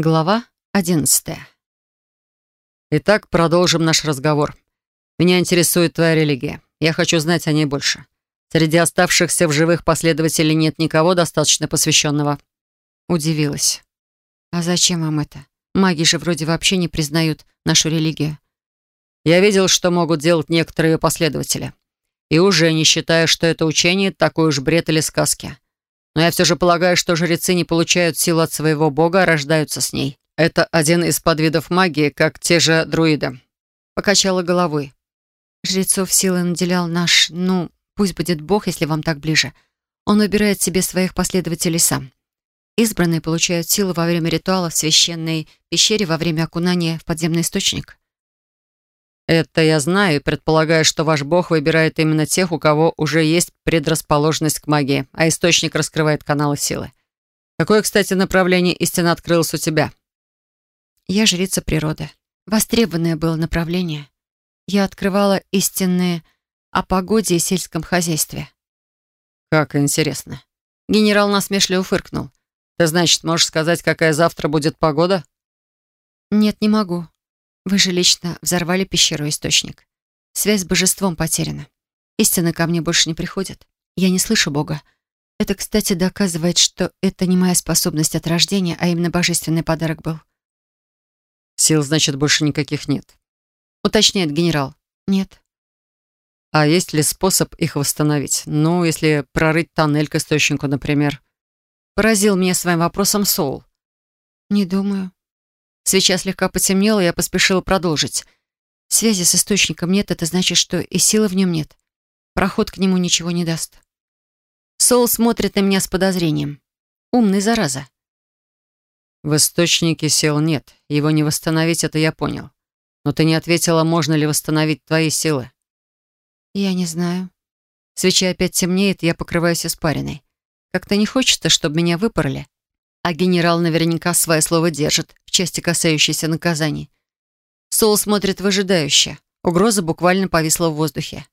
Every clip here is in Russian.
Глава одиннадцатая. Итак, продолжим наш разговор. Меня интересует твоя религия. Я хочу знать о ней больше. Среди оставшихся в живых последователей нет никого достаточно посвященного. Удивилась. А зачем вам это? Маги же вроде вообще не признают нашу религию. Я видел, что могут делать некоторые последователи. И уже не считаю, что это учение такой уж бред или сказки. Но я все же полагаю, что жрецы не получают силу от своего бога, а рождаются с ней. Это один из подвидов магии, как те же друиды. Покачала головой. Жрецов силой наделял наш, ну, пусть будет бог, если вам так ближе. Он выбирает себе своих последователей сам. Избранные получают силу во время ритуала в священной пещере во время окунания в подземный источник. Это я знаю и предполагаю, что ваш бог выбирает именно тех, у кого уже есть предрасположенность к магии, а источник раскрывает каналы силы. Какое, кстати, направление истины открылось у тебя? Я жрица природы. Востребованное было направление. Я открывала истинные о погоде и сельском хозяйстве. Как интересно. Генерал насмешливо фыркнул. Ты, значит, можешь сказать, какая завтра будет погода? Нет, не могу. Вы же лично взорвали пещеру-источник. Связь с божеством потеряна. Истина ко мне больше не приходит. Я не слышу Бога. Это, кстати, доказывает, что это не моя способность от рождения, а именно божественный подарок был. Сил, значит, больше никаких нет. Уточняет генерал. Нет. А есть ли способ их восстановить? Ну, если прорыть тоннель к источнику, например. Поразил меня своим вопросом Соул. Не думаю. Свеча слегка потемнела, и я поспешила продолжить. Связи с источником нет, это значит, что и силы в нем нет. Проход к нему ничего не даст. Соул смотрит на меня с подозрением. Умный, зараза. В источнике сил нет. Его не восстановить, это я понял. Но ты не ответила, можно ли восстановить твои силы. Я не знаю. Свеча опять темнеет, я покрываюсь испариной. Как-то не хочется, чтобы меня выпороли. А генерал наверняка свое слово держит части, касающейся наказаний. Сол смотрит выжидающе. Угроза буквально повисла в воздухе.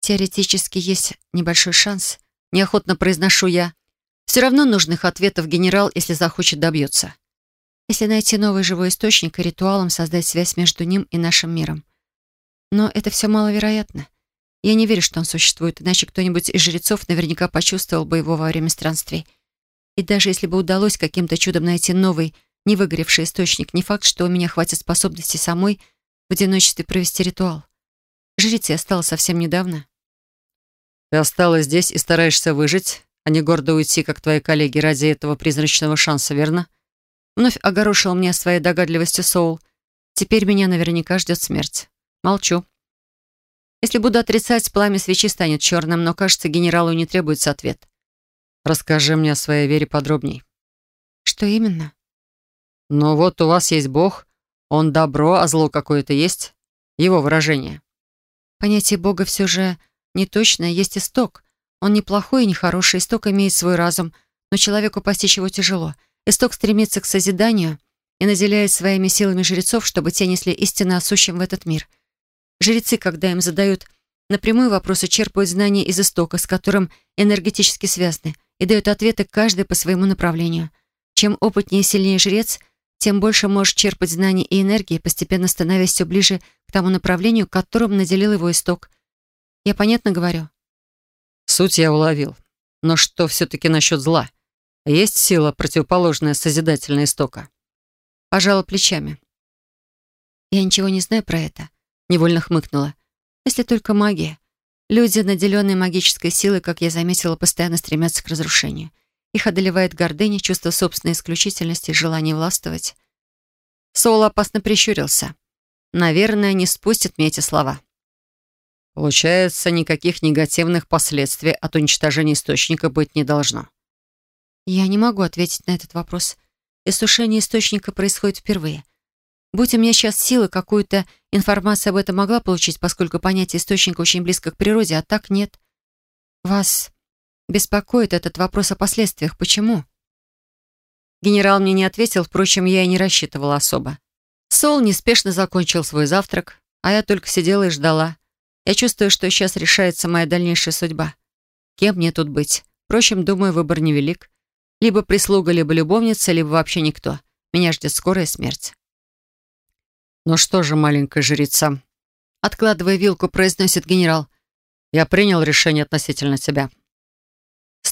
Теоретически есть небольшой шанс. Неохотно произношу я. Все равно нужных ответов генерал, если захочет, добьется. Если найти новый живой источник и ритуалом создать связь между ним и нашим миром. Но это все маловероятно. Я не верю, что он существует, иначе кто-нибудь из жрецов наверняка почувствовал бы его во время странствий. И даже если бы удалось каким-то чудом найти новый, не выгоревший источник, не факт, что у меня хватит способности самой в одиночестве провести ритуал. Жрицей я стала совсем недавно. Ты осталась здесь и стараешься выжить, а не гордо уйти, как твои коллеги, ради этого призрачного шанса, верно? Вновь огорошил меня своей догадливостью Соул. Теперь меня наверняка ждет смерть. Молчу. Если буду отрицать, пламя свечи станет черным, но, кажется, генералу не требуется ответ. Расскажи мне о своей вере подробней. Что именно? Ну вот у вас есть Бог, он добро, а зло какое-то есть. Его выражение. Понятие Бога все же не точное, есть исток. Он не плохой и не хороший, исток имеет свой разум, но человеку постичь его тяжело. Исток стремится к созиданию и наделяет своими силами жрецов, чтобы те несли истину о в этот мир. Жрецы, когда им задают напрямую вопросы, черпают знания из истока, с которым энергетически связаны – и дает ответы каждый по своему направлению. Чем опытнее и сильнее жрец, тем больше может черпать знаний и энергии, постепенно становясь все ближе к тому направлению, которым наделил его исток. Я понятно говорю? Суть я уловил. Но что все-таки насчет зла? Есть сила, противоположная созидательной истока? Пожала плечами. Я ничего не знаю про это. Невольно хмыкнула. Если только магия. Люди, наделенные магической силой, как я заметила, постоянно стремятся к разрушению. Их одолевает гордыня, чувство собственной исключительности, желание властвовать. Соул опасно прищурился. Наверное, не спустит мне эти слова. Получается, никаких негативных последствий от уничтожения источника быть не должно. Я не могу ответить на этот вопрос. Иссушение источника происходит впервые. Будь у меня сейчас силы, какую-то информацию об этом могла получить, поскольку понятие источника очень близко к природе, а так нет. Вас беспокоит этот вопрос о последствиях. Почему? Генерал мне не ответил, впрочем, я и не рассчитывала особо. Сол неспешно закончил свой завтрак, а я только сидела и ждала. Я чувствую, что сейчас решается моя дальнейшая судьба. Кем мне тут быть? Впрочем, думаю, выбор невелик. Либо прислуга, либо любовница, либо вообще никто. Меня ждет скорая смерть. «Ну что же, маленькая жрица?» Откладывая вилку, произносит генерал. «Я принял решение относительно тебя».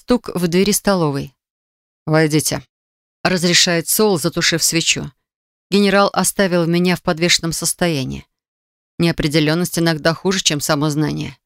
Стук в двери столовой. «Войдите», — разрешает Сол, затушив свечу. Генерал оставил меня в подвешенном состоянии. Неопределенность иногда хуже, чем само знание.